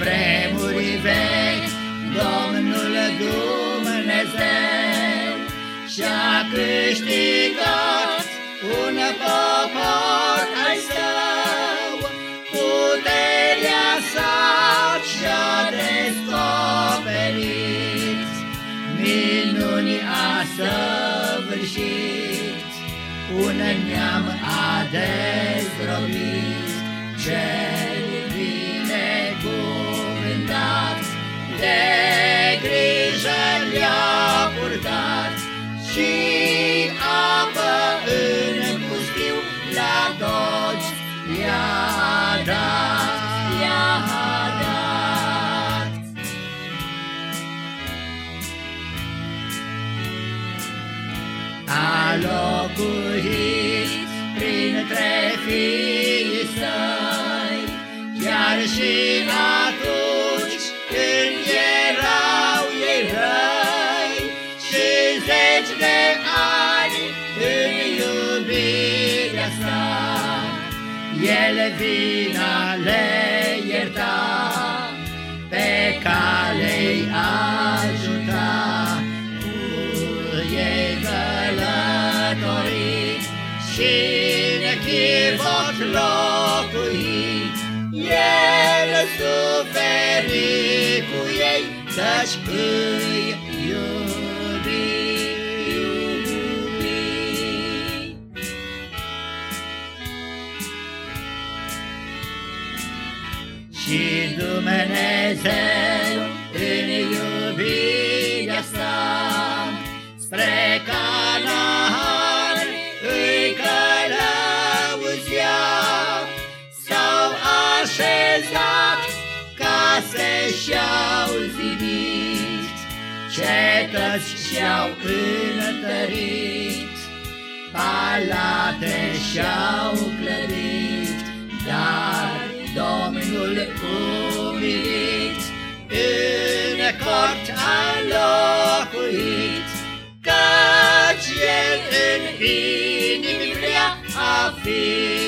vremuri vechi, Domnul Dumnezeu și-a câștigat un popor al său, puterea sa și-a descoperit, minuni a săvârșit, un neam a dezrobit, și apă în pustiu la toți i-a dat, i-a dat. A locuit printre fiii săi, chiar și atunci iubirea sa, El vina le ierta, pe cale-i ajuta, cu ei călătorit și nechivot locuit. El suferi cu ei, căci îi iubi, Și Dumnezeu în iubirea sa. Spre Canaan îi călăuzea, s-au așezat case și-au zidit, cetăți și-au înătărit, palate și-au clădit, în cort a locuit, căci El în inimi vrea a fi prin.